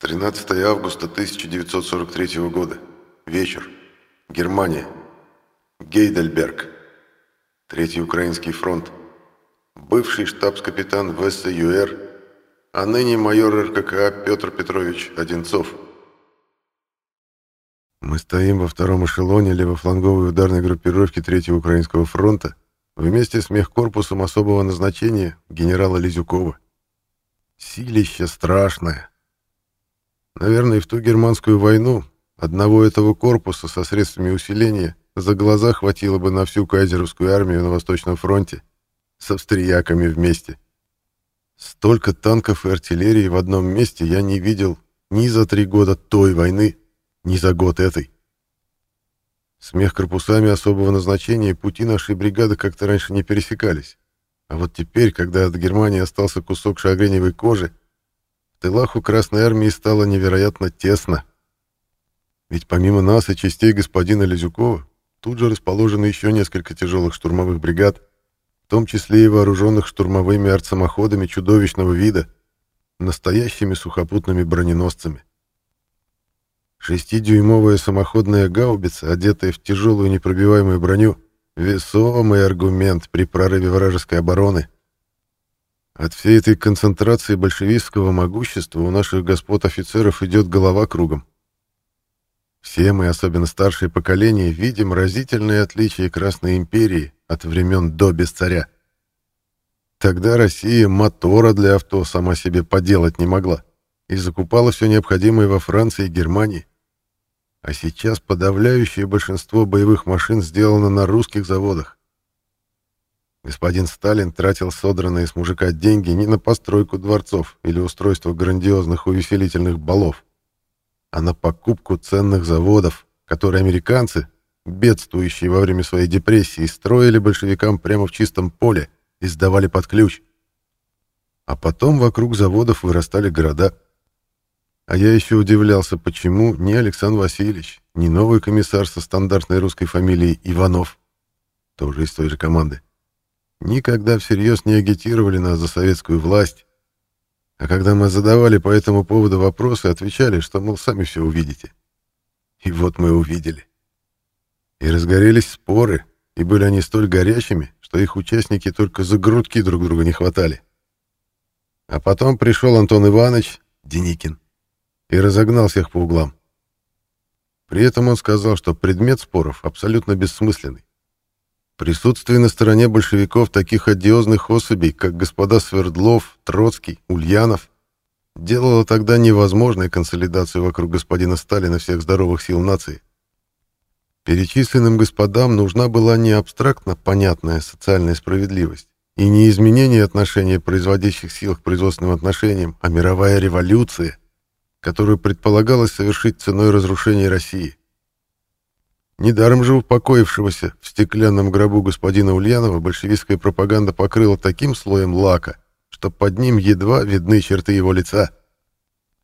13 августа 1943 года. Вечер. Германия. Гейдельберг. Третий Украинский фронт. Бывший штабс-капитан ВСЮР, а ныне майор РККА Петр Петрович Одинцов. Мы стоим во втором эшелоне левофланговой ударной группировки Третьего Украинского фронта вместе с мехкорпусом особого назначения генерала Лизюкова. Силище страшное. Наверное, в ту германскую войну одного этого корпуса со средствами усиления за глаза хватило бы на всю кайзеровскую армию на Восточном фронте с австрияками вместе. Столько танков и артиллерии в одном месте я не видел ни за три года той войны, ни за год этой. Смех корпусами особого назначения пути нашей бригады как-то раньше не пересекались. А вот теперь, когда от Германии остался кусок шагреневой кожи, тылах у Красной Армии стало невероятно тесно. Ведь помимо нас и частей господина Лизюкова, тут же расположены еще несколько тяжелых штурмовых бригад, в том числе и вооруженных штурмовыми артсамоходами чудовищного вида, настоящими сухопутными броненосцами. Шестидюймовая самоходная гаубица, одетая в тяжелую непробиваемую броню, весомый аргумент при прорыве вражеской обороны. От всей этой концентрации большевистского могущества у наших господ офицеров идет голова кругом. Все мы, особенно старшее поколение, видим разительные отличия Красной империи от времен до без царя. Тогда Россия мотора для авто сама себе поделать не могла и закупала все необходимое во Франции и Германии. А сейчас подавляющее большинство боевых машин сделано на русских заводах. Господин Сталин тратил содранные с мужика деньги не на постройку дворцов или устройство грандиозных увеселительных балов, а на покупку ценных заводов, которые американцы, бедствующие во время своей депрессии, строили большевикам прямо в чистом поле и сдавали под ключ. А потом вокруг заводов вырастали города – а я еще удивлялся, почему ни Александр Васильевич, ни новый комиссар со стандартной русской фамилией Иванов, тоже из той же команды, никогда всерьез не агитировали нас за советскую власть. А когда мы задавали по этому поводу вопросы, отвечали, что, мол, сами все увидите. И вот мы увидели. И разгорелись споры, и были они столь горячими, что их участники только за грудки друг друга не хватали. А потом пришел Антон Иванович Деникин и разогнал всех по углам. При этом он сказал, что предмет споров абсолютно бессмысленный. Присутствие на стороне большевиков таких одиозных особей, как господа Свердлов, Троцкий, Ульянов, делало тогда невозможной консолидацию вокруг господина Сталина всех здоровых сил нации. Перечисленным господам нужна была не абстрактно понятная социальная справедливость и не изменение отношения производящих сил к производственным отношениям, а мировая революция которую предполагалось совершить ценой разрушения России. Недаром же упокоившегося в стеклянном гробу господина Ульянова большевистская пропаганда покрыла таким слоем лака, что под ним едва видны черты его лица.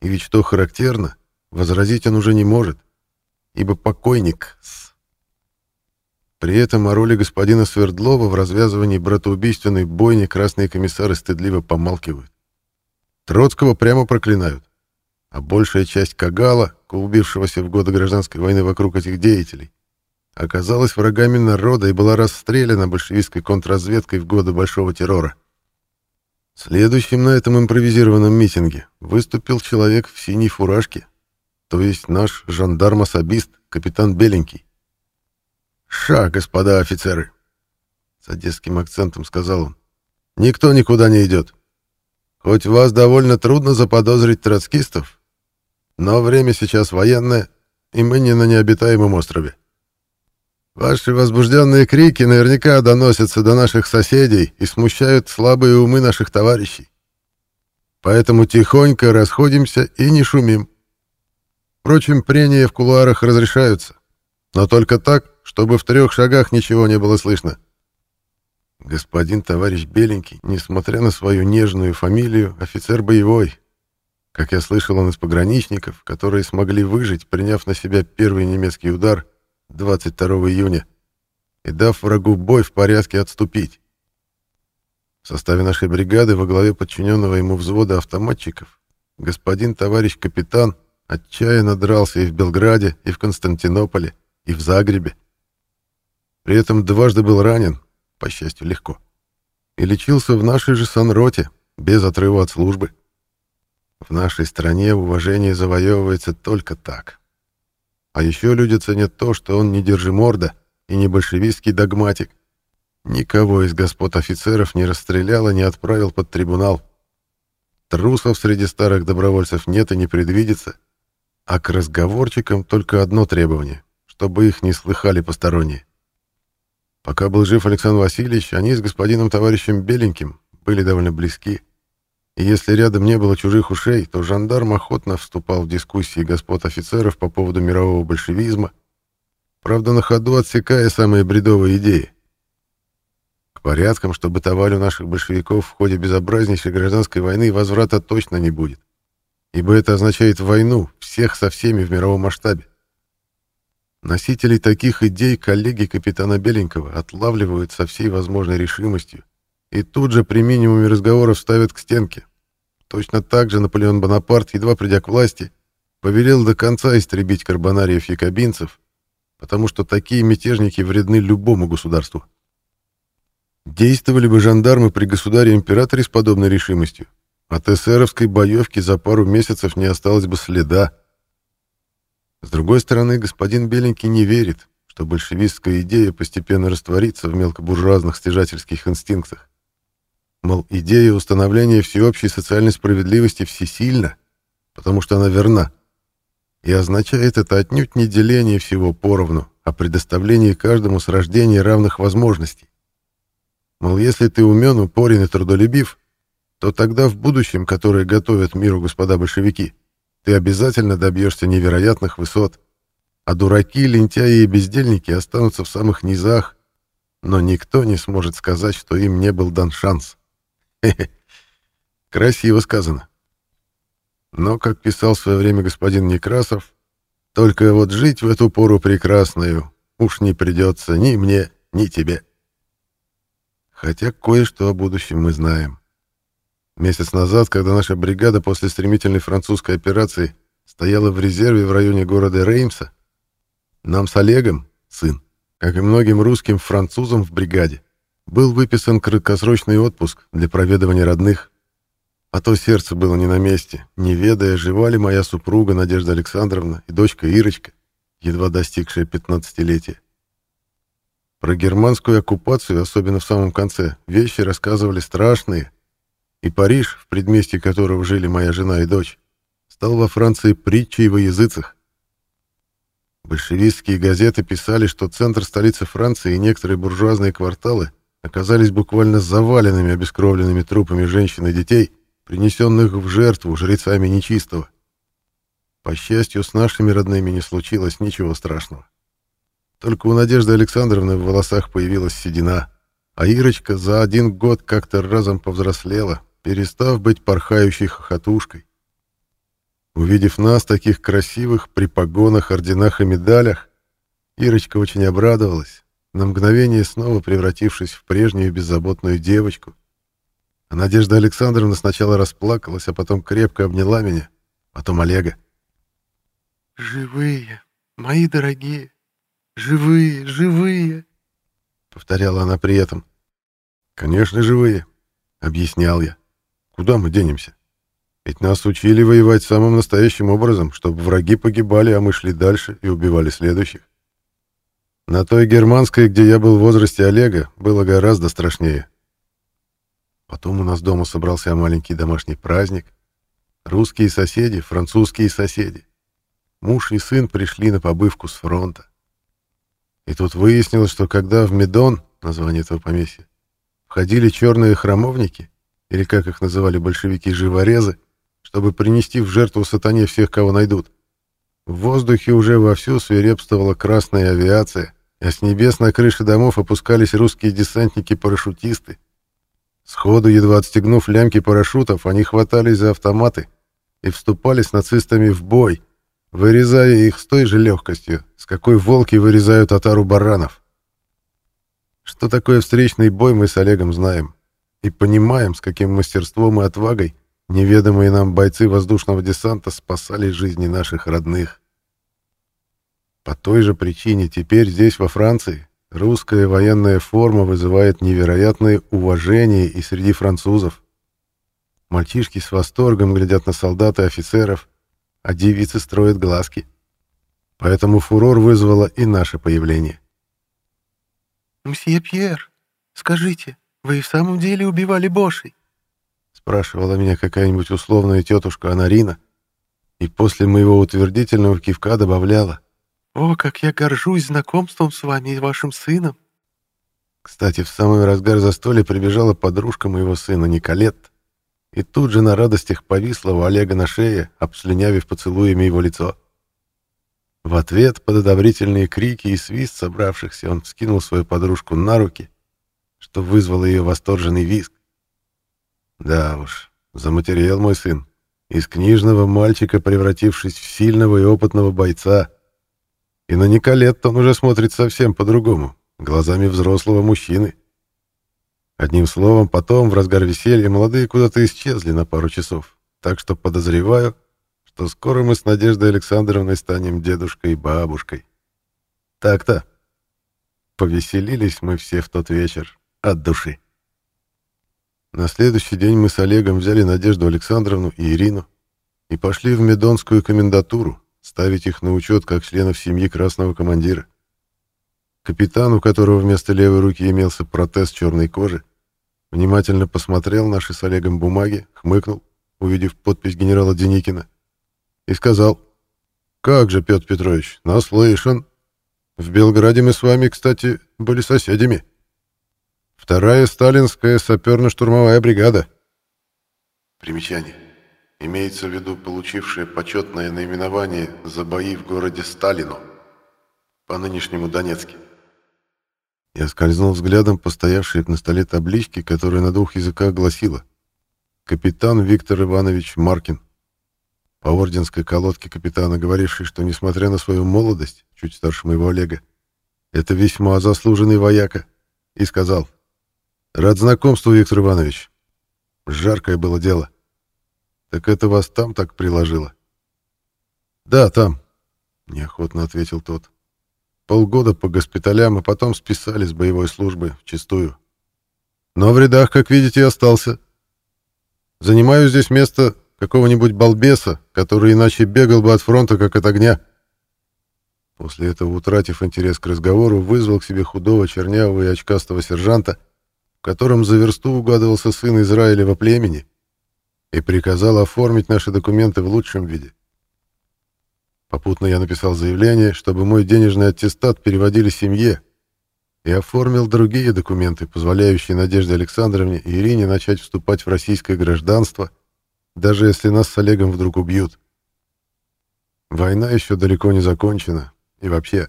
И ведь что характерно, возразить он уже не может, ибо покойник с... При этом о роли господина Свердлова в развязывании братоубийственной бойни красные комиссары стыдливо помалкивают. Троцкого прямо проклинают а большая часть Кагала, клубившегося в годы гражданской войны вокруг этих деятелей, оказалась врагами народа и была расстреляна большевистской контрразведкой в годы Большого террора. Следующим на этом импровизированном митинге выступил человек в синей фуражке, то есть наш жандарм-особист, капитан Беленький. «Ша, господа офицеры!» С одесским акцентом сказал он. «Никто никуда не идет. Хоть вас довольно трудно заподозрить троцкистов, но время сейчас военное, и мы не на необитаемом острове. Ваши возбужденные крики наверняка доносятся до наших соседей и смущают слабые умы наших товарищей. Поэтому тихонько расходимся и не шумим. Впрочем, прения в кулуарах разрешаются, но только так, чтобы в трех шагах ничего не было слышно. Господин товарищ Беленький, несмотря на свою нежную фамилию, офицер боевой, как я слышал, он из пограничников, которые смогли выжить, приняв на себя первый немецкий удар 22 июня и дав врагу бой в порядке отступить. В составе нашей бригады во главе подчиненного ему взвода автоматчиков господин товарищ капитан отчаянно дрался и в Белграде, и в Константинополе, и в Загребе. При этом дважды был ранен, по счастью, легко, и лечился в нашей же санроте, без отрыва от службы. В нашей стране уважение завоевывается только так. А еще люди ценят то, что он не держиморда и не большевистский догматик. Никого из господ офицеров не расстрелял и не отправил под трибунал. Трусов среди старых добровольцев нет и не предвидится. А к разговорчикам только одно требование — чтобы их не слыхали посторонние. Пока был жив Александр Васильевич, они с господином товарищем Беленьким были довольно близки. И если рядом не было чужих ушей, то жандарм охотно вступал в дискуссии господ офицеров по поводу мирового большевизма, правда, на ходу отсекая самые бредовые идеи. К порядкам, что бытовали у наших большевиков в ходе безобразнейшей гражданской войны, возврата точно не будет, ибо это означает войну всех со всеми в мировом масштабе. Носителей таких идей коллеги капитана Беленького отлавливают со всей возможной решимостью и тут же при минимуме разговоров ставят к стенке. Точно так же Наполеон Бонапарт, едва придя к власти, повелел до конца истребить карбонариев-якобинцев, потому что такие мятежники вредны любому государству. Действовали бы жандармы при государе-императоре с подобной решимостью, от эсеровской боевки за пару месяцев не осталось бы следа. С другой стороны, господин Беленький не верит, что большевистская идея постепенно растворится в мелкобуржуазных стяжательских инстинктах. Мол, идея установления всеобщей социальной справедливости всесильна, потому что она верна. И означает это отнюдь не деление всего поровну, а предоставление каждому с рождения равных возможностей. Мол, если ты умен, упорен и трудолюбив, то тогда в будущем, которое готовят миру господа большевики, ты обязательно добьешься невероятных высот, а дураки, лентяи и бездельники останутся в самых низах, но никто не сможет сказать, что им не был дан шанс. Красиво сказано. Но, как писал в свое время господин Некрасов, только вот жить в эту пору прекрасную уж не придется ни мне, ни тебе. Хотя кое-что о будущем мы знаем. Месяц назад, когда наша бригада после стремительной французской операции стояла в резерве в районе города Реймса, нам с Олегом, сын, как и многим русским французам в бригаде, был выписан краткосрочный отпуск для проведывания родных. А то сердце было не на месте, не ведая, жива ли моя супруга Надежда Александровна и дочка Ирочка, едва достигшая 15-летия. Про германскую оккупацию, особенно в самом конце, вещи рассказывали страшные, и Париж, в предместье которого жили моя жена и дочь, стал во Франции притчей во языцах. Большевистские газеты писали, что центр столицы Франции и некоторые буржуазные кварталы оказались буквально заваленными обескровленными трупами женщин и детей, принесенных в жертву жрецами нечистого. По счастью, с нашими родными не случилось ничего страшного. Только у Надежды Александровны в волосах появилась седина, а Ирочка за один год как-то разом повзрослела, перестав быть порхающей хохотушкой. Увидев нас, таких красивых, при погонах, орденах и медалях, Ирочка очень обрадовалась, на мгновение снова превратившись в прежнюю беззаботную девочку. А Надежда Александровна сначала расплакалась, а потом крепко обняла меня, потом Олега. «Живые, мои дорогие, живые, живые!» — повторяла она при этом. «Конечно, живые», — объяснял я. «Куда мы денемся? Ведь нас учили воевать самым настоящим образом, чтобы враги погибали, а мы шли дальше и убивали следующих. На той германской, где я был в возрасте Олега, было гораздо страшнее. Потом у нас дома собрался маленький домашний праздник. Русские соседи, французские соседи. Муж и сын пришли на побывку с фронта. И тут выяснилось, что когда в Медон, название этого поместья, входили черные храмовники, или как их называли большевики-живорезы, чтобы принести в жертву сатане всех, кого найдут, в воздухе уже вовсю свирепствовала красная авиация — а с небес на крыши домов опускались русские десантники-парашютисты. Сходу, едва отстегнув лямки парашютов, они хватались за автоматы и вступали с нацистами в бой, вырезая их с той же легкостью, с какой волки вырезают отару баранов. Что такое встречный бой, мы с Олегом знаем и понимаем, с каким мастерством и отвагой неведомые нам бойцы воздушного десанта спасали жизни наших родных. По той же причине теперь здесь, во Франции, русская военная форма вызывает невероятное уважение и среди французов. Мальчишки с восторгом глядят на солдат и офицеров, а девицы строят глазки. Поэтому фурор вызвало и наше появление. «Мсье Пьер, скажите, вы в самом деле убивали Бошей?» Спрашивала меня какая-нибудь условная тетушка Анарина, и после моего утвердительного кивка добавляла. «О, как я горжусь знакомством с вами и вашим сыном!» Кстати, в самый разгар застолья прибежала подружка моего сына Николет, и тут же на радостях повисла у Олега на шее, обслюнявив поцелуями его лицо. В ответ под одобрительные крики и свист собравшихся он скинул свою подружку на руки, что вызвало ее восторженный визг. Да уж, заматерел мой сын, из книжного мальчика превратившись в сильного и опытного бойца. И на Николет он уже смотрит совсем по-другому, глазами взрослого мужчины. Одним словом, потом, в разгар веселья, молодые куда-то исчезли на пару часов, так что подозреваю, что скоро мы с Надеждой Александровной станем дедушкой и бабушкой. Так-то. Повеселились мы все в тот вечер от души. На следующий день мы с Олегом взяли Надежду Александровну и Ирину и пошли в Медонскую комендатуру ставить их на учет как членов семьи красного командира. Капитан, у которого вместо левой руки имелся протез черной кожи, внимательно посмотрел наши с Олегом бумаги, хмыкнул, увидев подпись генерала Деникина, и сказал, «Как же, Петр Петрович, наслышан. В Белграде мы с вами, кстати, были соседями. Вторая сталинская саперно-штурмовая бригада». Примечание. Имеется в виду получившее почетное наименование за бои в городе Сталино, по нынешнему Донецке. Я скользнул взглядом по стоявшей на столе табличке, которая на двух языках гласила «Капитан Виктор Иванович Маркин» по орденской колодке капитана, говоривший, что, несмотря на свою молодость, чуть старше моего Олега, это весьма заслуженный вояка, и сказал, «Рад знакомству, Виктор Иванович. Жаркое было дело. Так это вас там так приложило?» «Да, там», — неохотно ответил тот. «Полгода по госпиталям, а потом списали с боевой службы вчистую. Но в рядах, как видите, остался. Занимаю здесь место какого-нибудь балбеса, который иначе бегал бы от фронта, как от огня. После этого, утратив интерес к разговору, вызвал к себе худого, чернявого и очкастого сержанта, в котором за версту угадывался сын Израилева племени, и приказал оформить наши документы в лучшем виде. Попутно я написал заявление, чтобы мой денежный аттестат переводили семье, и оформил другие документы, позволяющие Надежде Александровне и Ирине начать вступать в российское гражданство – даже если нас с Олегом вдруг убьют. Война еще далеко не закончена. И вообще,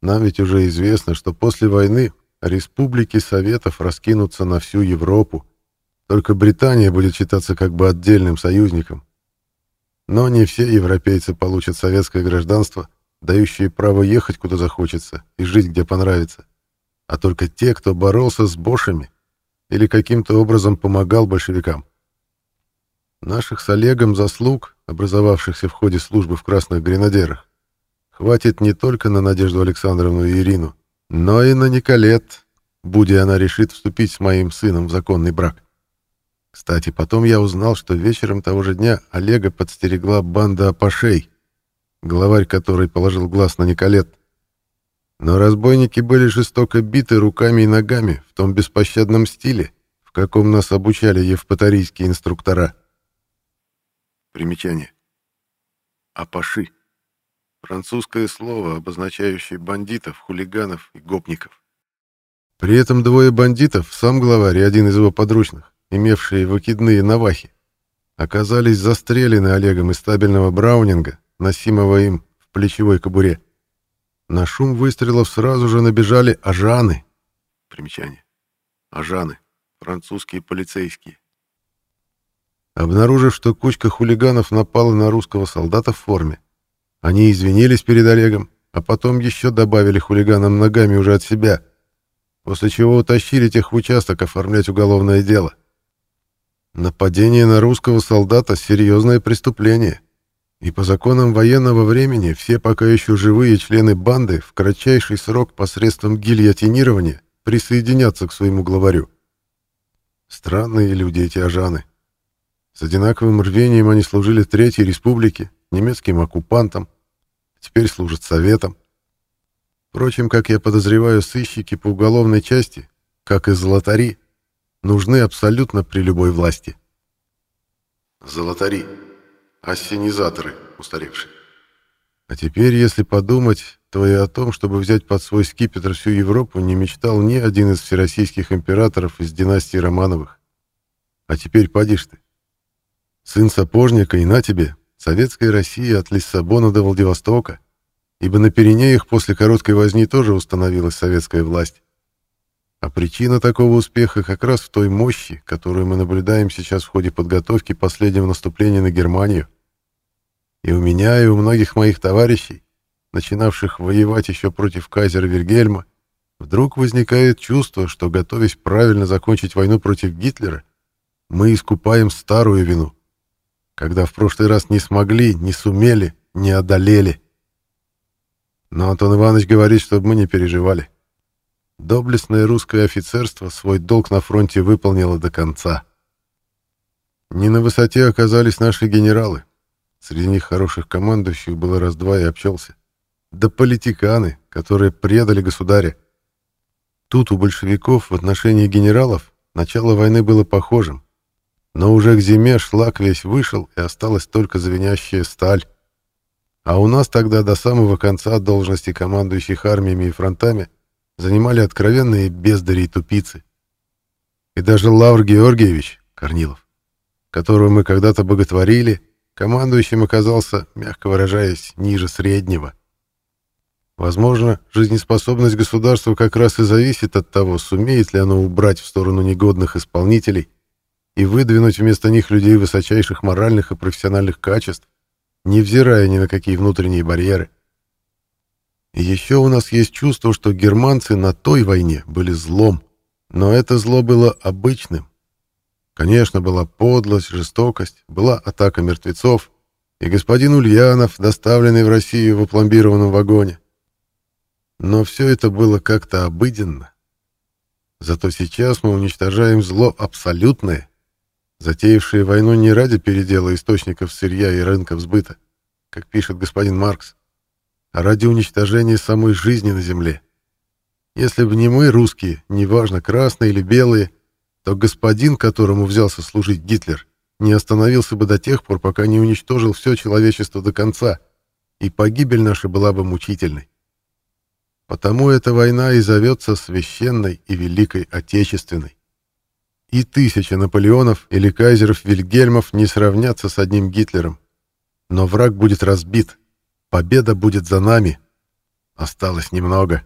нам ведь уже известно, что после войны республики Советов раскинутся на всю Европу. Только Британия будет считаться как бы отдельным союзником. Но не все европейцы получат советское гражданство, дающее право ехать куда захочется и жить где понравится, а только те, кто боролся с бошами или каким-то образом помогал большевикам. Наших с Олегом заслуг, образовавшихся в ходе службы в Красных Гренадерах, хватит не только на Надежду Александровну и Ирину, но и на Николет, будь она решит вступить с моим сыном в законный брак. Кстати, потом я узнал, что вечером того же дня Олега подстерегла банда апашей, главарь которой положил глаз на Николет. Но разбойники были жестоко биты руками и ногами в том беспощадном стиле, в каком нас обучали евпаторийские инструктора. Примечание. Апаши. Французское слово, обозначающее бандитов, хулиганов и гопников. При этом двое бандитов, сам главарь и один из его подручных, имевшие выкидные навахи, оказались застрелены Олегом из стабильного браунинга, носимого им в плечевой кобуре. На шум выстрелов сразу же набежали ажаны. Примечание. Ажаны. Французские полицейские. Обнаружив, что кучка хулиганов напала на русского солдата в форме, они извинились перед Олегом, а потом еще добавили хулиганам ногами уже от себя, после чего утащили тех в участок оформлять уголовное дело. Нападение на русского солдата — серьезное преступление. И по законам военного времени все пока еще живые члены банды в кратчайший срок посредством гильотинирования присоединятся к своему главарю. Странные люди эти ажаны. С одинаковым рвением они служили Третьей Республике, немецким оккупантам, теперь служат Советам. Впрочем, как я подозреваю, сыщики по уголовной части, как и золотари, нужны абсолютно при любой власти. Золотари. Ассенизаторы, устаревшие. А теперь, если подумать, то и о том, чтобы взять под свой скипетр всю Европу, не мечтал ни один из всероссийских императоров из династии Романовых. А теперь подишь ты. Сын сапожника и на тебе, советская Россия от Лиссабона до Владивостока, ибо на Пиренеях после короткой возни тоже установилась советская власть. А причина такого успеха как раз в той мощи, которую мы наблюдаем сейчас в ходе подготовки последнего наступления на Германию. И у меня, и у многих моих товарищей, начинавших воевать еще против кайзера Вильгельма, вдруг возникает чувство, что, готовясь правильно закончить войну против Гитлера, мы искупаем старую вину, когда в прошлый раз не смогли, не сумели, не одолели. Но Антон Иванович говорит, чтобы мы не переживали. Доблестное русское офицерство свой долг на фронте выполнило до конца. Не на высоте оказались наши генералы. Среди них хороших командующих было раз-два и общался. Да политиканы, которые предали государя. Тут у большевиков в отношении генералов начало войны было похожим. Но уже к зиме шлак весь вышел, и осталась только звенящая сталь. А у нас тогда до самого конца должности командующих армиями и фронтами занимали откровенные бездари и тупицы. И даже Лавр Георгиевич Корнилов, которого мы когда-то боготворили, командующим оказался, мягко выражаясь, ниже среднего. Возможно, жизнеспособность государства как раз и зависит от того, сумеет ли оно убрать в сторону негодных исполнителей и выдвинуть вместо них людей высочайших моральных и профессиональных качеств, невзирая ни на какие внутренние барьеры. Еще у нас есть чувство, что германцы на той войне были злом, но это зло было обычным. Конечно, была подлость, жестокость, была атака мертвецов и господин Ульянов, доставленный в Россию в опломбированном вагоне. Но все это было как-то обыденно. Зато сейчас мы уничтожаем зло абсолютное, затеявшие войну не ради передела источников сырья и рынков сбыта, как пишет господин Маркс, а ради уничтожения самой жизни на земле. Если бы не мы, русские, неважно, красные или белые, то господин, которому взялся служить Гитлер, не остановился бы до тех пор, пока не уничтожил все человечество до конца, и погибель наша была бы мучительной. Потому эта война и зовется священной и великой отечественной и тысяча Наполеонов или кайзеров Вильгельмов не сравнятся с одним Гитлером. Но враг будет разбит. Победа будет за нами. Осталось немного.